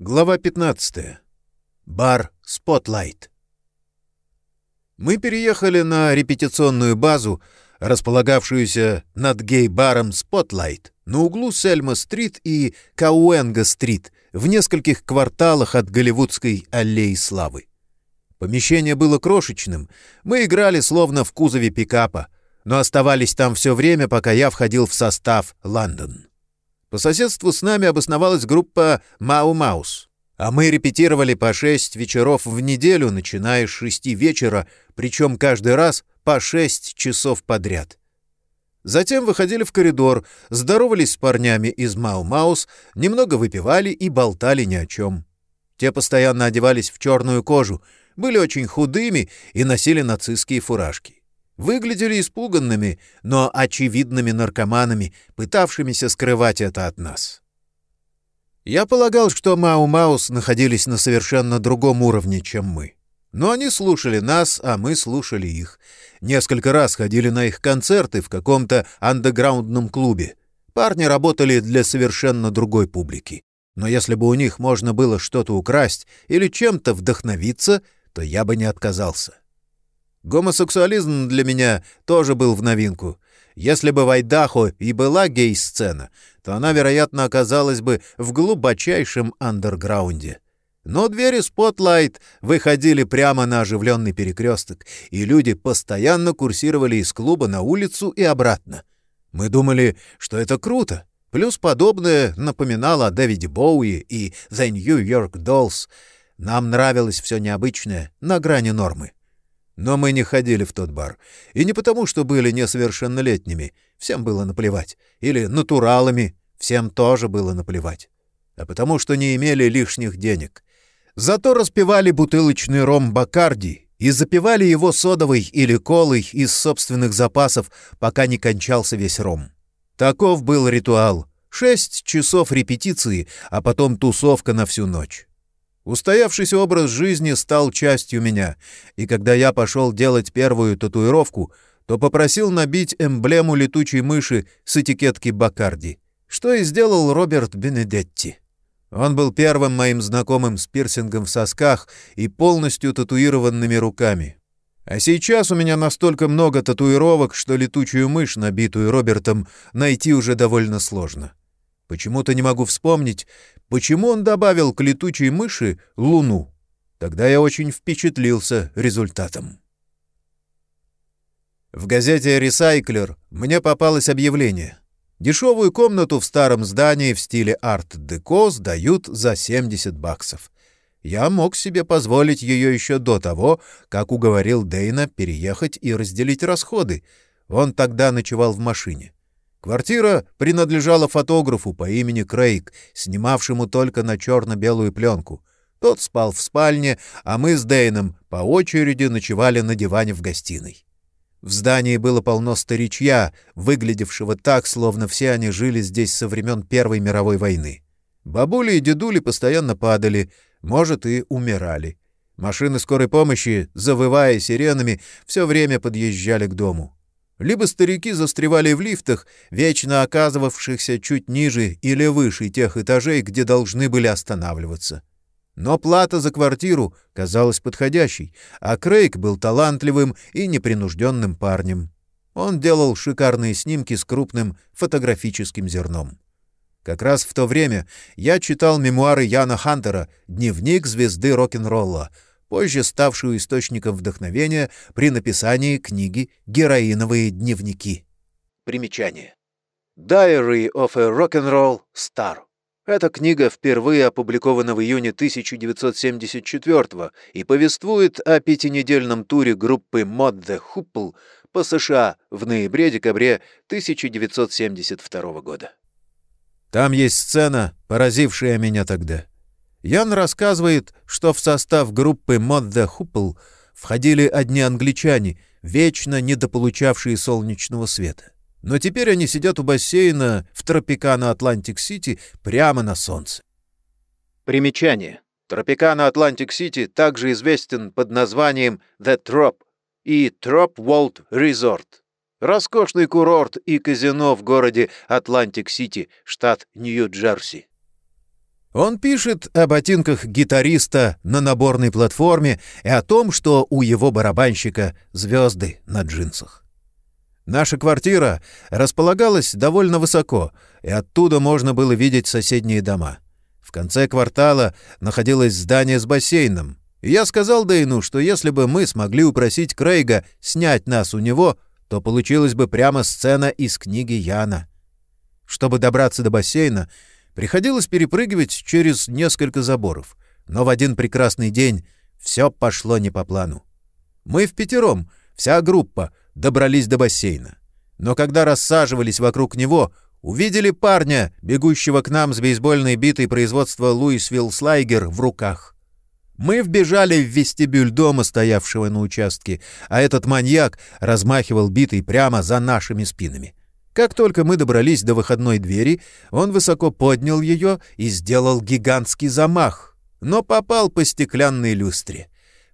Глава 15. Бар «Спотлайт». Мы переехали на репетиционную базу, располагавшуюся над гей-баром «Спотлайт» на углу Сельма-стрит и Кауэнга-стрит в нескольких кварталах от Голливудской аллеи славы. Помещение было крошечным, мы играли словно в кузове пикапа, но оставались там все время, пока я входил в состав «Лондон». По соседству с нами обосновалась группа «Мау Маус», а мы репетировали по шесть вечеров в неделю, начиная с шести вечера, причем каждый раз по шесть часов подряд. Затем выходили в коридор, здоровались с парнями из «Мау Маус», немного выпивали и болтали ни о чем. Те постоянно одевались в черную кожу, были очень худыми и носили нацистские фуражки выглядели испуганными, но очевидными наркоманами, пытавшимися скрывать это от нас. Я полагал, что Мау-Маус находились на совершенно другом уровне, чем мы. Но они слушали нас, а мы слушали их. Несколько раз ходили на их концерты в каком-то андеграундном клубе. Парни работали для совершенно другой публики. Но если бы у них можно было что-то украсть или чем-то вдохновиться, то я бы не отказался. Гомосексуализм для меня тоже был в новинку. Если бы в Айдахо и была гей-сцена, то она, вероятно, оказалась бы в глубочайшем андерграунде. Но двери Spotlight выходили прямо на оживленный перекресток, и люди постоянно курсировали из клуба на улицу и обратно. Мы думали, что это круто. Плюс подобное напоминало о Дэвиде Боуи и The New York Dolls. Нам нравилось все необычное, на грани нормы. Но мы не ходили в тот бар. И не потому, что были несовершеннолетними, всем было наплевать, или натуралами, всем тоже было наплевать, а потому что не имели лишних денег. Зато распивали бутылочный ром Бакарди и запивали его содовой или колой из собственных запасов, пока не кончался весь ром. Таков был ритуал. Шесть часов репетиции, а потом тусовка на всю ночь. Устоявшийся образ жизни стал частью меня, и когда я пошел делать первую татуировку, то попросил набить эмблему летучей мыши с этикетки Бакарди, что и сделал Роберт Бенедетти. Он был первым моим знакомым с пирсингом в сосках и полностью татуированными руками. А сейчас у меня настолько много татуировок, что летучую мышь, набитую Робертом, найти уже довольно сложно. Почему-то не могу вспомнить, почему он добавил к летучей мыши луну. Тогда я очень впечатлился результатом. В газете «Ресайклер» мне попалось объявление. Дешевую комнату в старом здании в стиле арт-деко сдают за 70 баксов. Я мог себе позволить ее еще до того, как уговорил Дейна переехать и разделить расходы. Он тогда ночевал в машине. Квартира принадлежала фотографу по имени Крейг, снимавшему только на черно-белую пленку. Тот спал в спальне, а мы с Дейном по очереди ночевали на диване в гостиной. В здании было полно старичья, выглядевшего так, словно все они жили здесь со времен Первой мировой войны. Бабули и дедули постоянно падали, может, и умирали. Машины скорой помощи, завывая сиренами, все время подъезжали к дому либо старики застревали в лифтах, вечно оказывавшихся чуть ниже или выше тех этажей, где должны были останавливаться. Но плата за квартиру казалась подходящей, а Крейг был талантливым и непринужденным парнем. Он делал шикарные снимки с крупным фотографическим зерном. Как раз в то время я читал мемуары Яна Хантера «Дневник звезды рок-н-ролла», позже ставшую источником вдохновения при написании книги «Героиновые дневники». Примечание. Diary of a Rock'n'Roll Star. Эта книга впервые опубликована в июне 1974 и повествует о пятинедельном туре группы Mod the Hoople по США в ноябре-декабре 1972 года. Там есть сцена, поразившая меня тогда. Ян рассказывает, что в состав группы Mod the входили одни англичане, вечно недополучавшие солнечного света. Но теперь они сидят у бассейна в Тропикано Атлантик-Сити прямо на солнце. Примечание. Тропикано Атлантик-Сити также известен под названием The Trop и Trop World Resort. Роскошный курорт и казино в городе Атлантик-Сити, штат Нью-Джерси. Он пишет о ботинках гитариста на наборной платформе и о том, что у его барабанщика звезды на джинсах. Наша квартира располагалась довольно высоко, и оттуда можно было видеть соседние дома. В конце квартала находилось здание с бассейном, и я сказал Дэйну, что если бы мы смогли упросить Крейга снять нас у него, то получилась бы прямо сцена из книги Яна. Чтобы добраться до бассейна, Приходилось перепрыгивать через несколько заборов. Но в один прекрасный день все пошло не по плану. Мы в пятером, вся группа, добрались до бассейна. Но когда рассаживались вокруг него, увидели парня, бегущего к нам с бейсбольной битой производства Луисвилл Слайгер в руках. Мы вбежали в вестибюль дома, стоявшего на участке, а этот маньяк размахивал битой прямо за нашими спинами. Как только мы добрались до выходной двери, он высоко поднял ее и сделал гигантский замах, но попал по стеклянной люстре.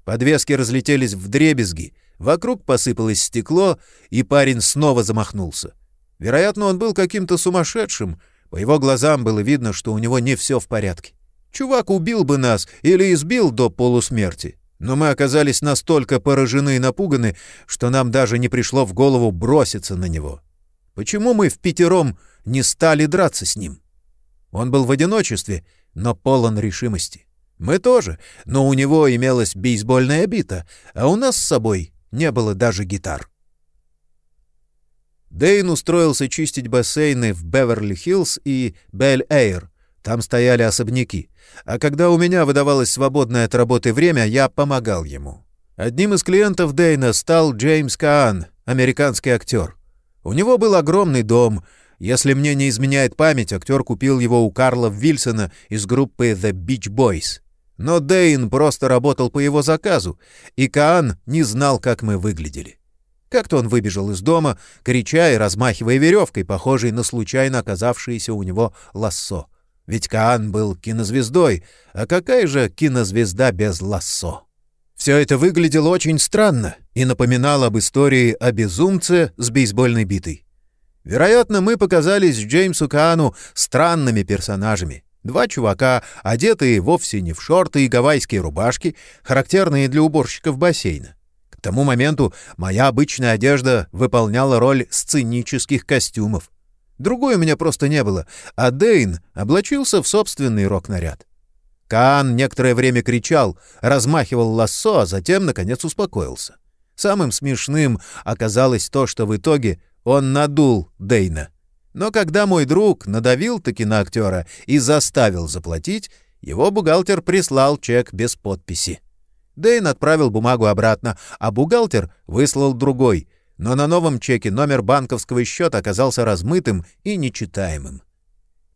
Подвески разлетелись в дребезги, вокруг посыпалось стекло, и парень снова замахнулся. Вероятно, он был каким-то сумасшедшим, по его глазам было видно, что у него не все в порядке. Чувак убил бы нас или избил до полусмерти. Но мы оказались настолько поражены и напуганы, что нам даже не пришло в голову броситься на него. Почему мы в пятером не стали драться с ним? Он был в одиночестве, но полон решимости. Мы тоже, но у него имелась бейсбольная бита, а у нас с собой не было даже гитар. Дейн устроился чистить бассейны в Беверли-Хиллз и Бель-Эйр. Там стояли особняки. А когда у меня выдавалось свободное от работы время, я помогал ему. Одним из клиентов Дейна стал Джеймс Каан, американский актер. У него был огромный дом. Если мне не изменяет память, актер купил его у Карла Вильсона из группы The Beach Boys. Но Дэйн просто работал по его заказу, и Каан не знал, как мы выглядели. Как-то он выбежал из дома, крича и размахивая веревкой, похожей на случайно оказавшееся у него лассо. Ведь Каан был кинозвездой, а какая же кинозвезда без лассо? Все это выглядело очень странно и напоминало об истории о безумце с бейсбольной битой. Вероятно, мы показались Джеймсу Каану странными персонажами. Два чувака, одетые вовсе не в шорты и гавайские рубашки, характерные для уборщиков бассейна. К тому моменту моя обычная одежда выполняла роль сценических костюмов. Другой у меня просто не было, а Дейн облачился в собственный рок-наряд. Каан некоторое время кричал, размахивал лассо, а затем, наконец, успокоился. Самым смешным оказалось то, что в итоге он надул Дейна. Но когда мой друг надавил-таки на актера и заставил заплатить, его бухгалтер прислал чек без подписи. Дейн отправил бумагу обратно, а бухгалтер выслал другой, но на новом чеке номер банковского счета оказался размытым и нечитаемым.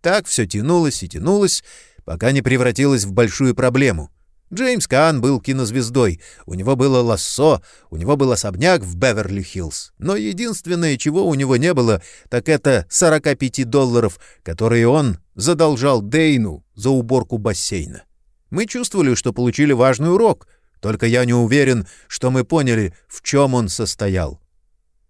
Так все тянулось и тянулось, пока не превратилась в большую проблему. Джеймс Каан был кинозвездой, у него было лассо, у него был особняк в Беверли-Хиллз. Но единственное, чего у него не было, так это 45 долларов, которые он задолжал Дейну за уборку бассейна. Мы чувствовали, что получили важный урок, только я не уверен, что мы поняли, в чем он состоял.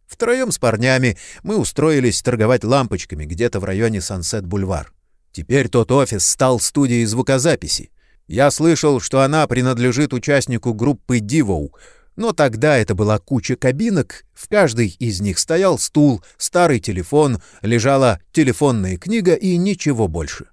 Втроем с парнями мы устроились торговать лампочками где-то в районе Сансет-Бульвар. Теперь тот офис стал студией звукозаписи. Я слышал, что она принадлежит участнику группы Дивоу, но тогда это была куча кабинок, в каждой из них стоял стул, старый телефон, лежала телефонная книга и ничего больше.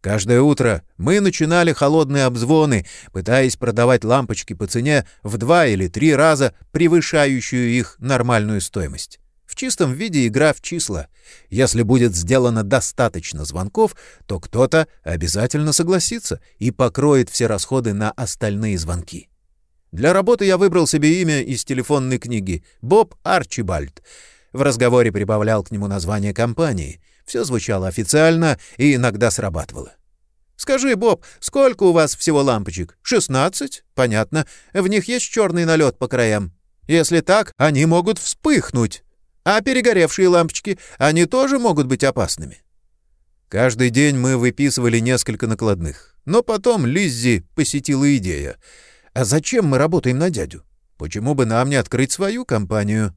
Каждое утро мы начинали холодные обзвоны, пытаясь продавать лампочки по цене в два или три раза превышающую их нормальную стоимость. В чистом виде игра в числа. Если будет сделано достаточно звонков, то кто-то обязательно согласится и покроет все расходы на остальные звонки. Для работы я выбрал себе имя из телефонной книги Боб Арчибальд. В разговоре прибавлял к нему название компании. Все звучало официально и иногда срабатывало. «Скажи, Боб, сколько у вас всего лампочек? Шестнадцать? Понятно. В них есть черный налет по краям. Если так, они могут вспыхнуть. А перегоревшие лампочки, они тоже могут быть опасными. Каждый день мы выписывали несколько накладных. Но потом Лиззи посетила идея. А зачем мы работаем на дядю? Почему бы нам не открыть свою компанию?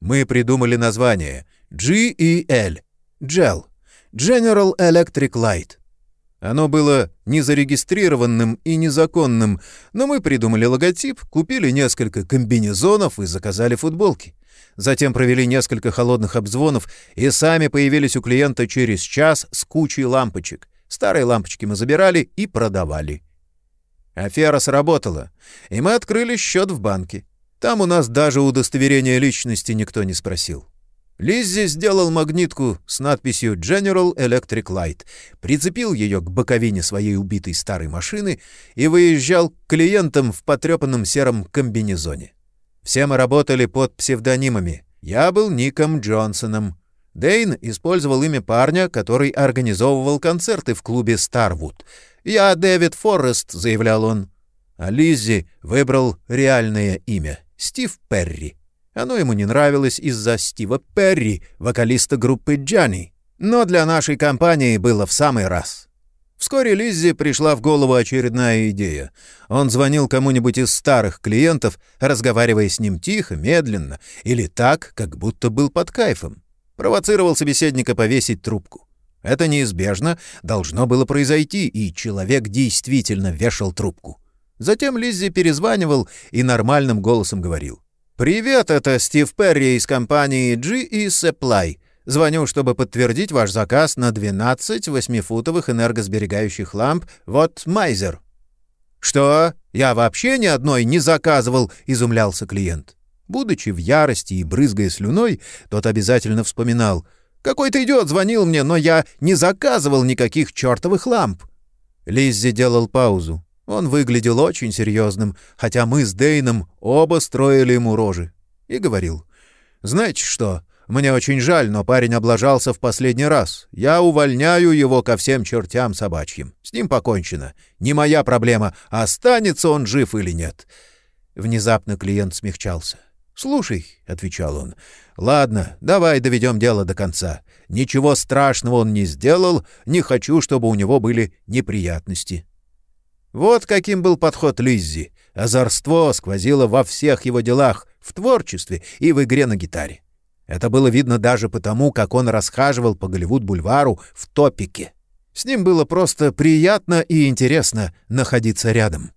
Мы придумали название GEL. GEL. General Electric Light. Оно было незарегистрированным и незаконным, но мы придумали логотип, купили несколько комбинезонов и заказали футболки. Затем провели несколько холодных обзвонов и сами появились у клиента через час с кучей лампочек. Старые лампочки мы забирали и продавали. Афера сработала, и мы открыли счет в банке. Там у нас даже удостоверения личности никто не спросил. Лиззи сделал магнитку с надписью General Electric Light, прицепил ее к боковине своей убитой старой машины и выезжал к клиентам в потрепанном сером комбинезоне. Все мы работали под псевдонимами. Я был Ником Джонсоном. Дейн использовал имя парня, который организовывал концерты в клубе «Старвуд». «Я Дэвид Форест», — заявлял он. А Лиззи выбрал реальное имя — Стив Перри. Оно ему не нравилось из-за Стива Перри, вокалиста группы «Джанни». Но для нашей компании было в самый раз. Вскоре Лиззи пришла в голову очередная идея. Он звонил кому-нибудь из старых клиентов, разговаривая с ним тихо, медленно или так, как будто был под кайфом. Провоцировал собеседника повесить трубку. Это неизбежно должно было произойти, и человек действительно вешал трубку. Затем Лиззи перезванивал и нормальным голосом говорил. «Привет, это Стив Перри из компании G и Supply. Звоню, чтобы подтвердить ваш заказ на 12 восьмифутовых энергосберегающих ламп Вот Майзер». «Что? Я вообще ни одной не заказывал», — изумлялся клиент. Будучи в ярости и брызгая слюной, тот обязательно вспоминал. «Какой-то идиот звонил мне, но я не заказывал никаких чертовых ламп». Лиззи делал паузу. Он выглядел очень серьезным, хотя мы с Дейном оба строили ему рожи. И говорил, «Знаете что, мне очень жаль, но парень облажался в последний раз. Я увольняю его ко всем чертям собачьим. С ним покончено. Не моя проблема, останется он жив или нет». Внезапно клиент смягчался. «Слушай», — отвечал он, — «ладно, давай доведем дело до конца. Ничего страшного он не сделал, не хочу, чтобы у него были неприятности». Вот каким был подход Лиззи. Озорство сквозило во всех его делах, в творчестве и в игре на гитаре. Это было видно даже потому, как он расхаживал по Голливуд-бульвару в топике. С ним было просто приятно и интересно находиться рядом.